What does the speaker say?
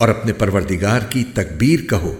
और अपने परवरदिगार की तकबीर कहो।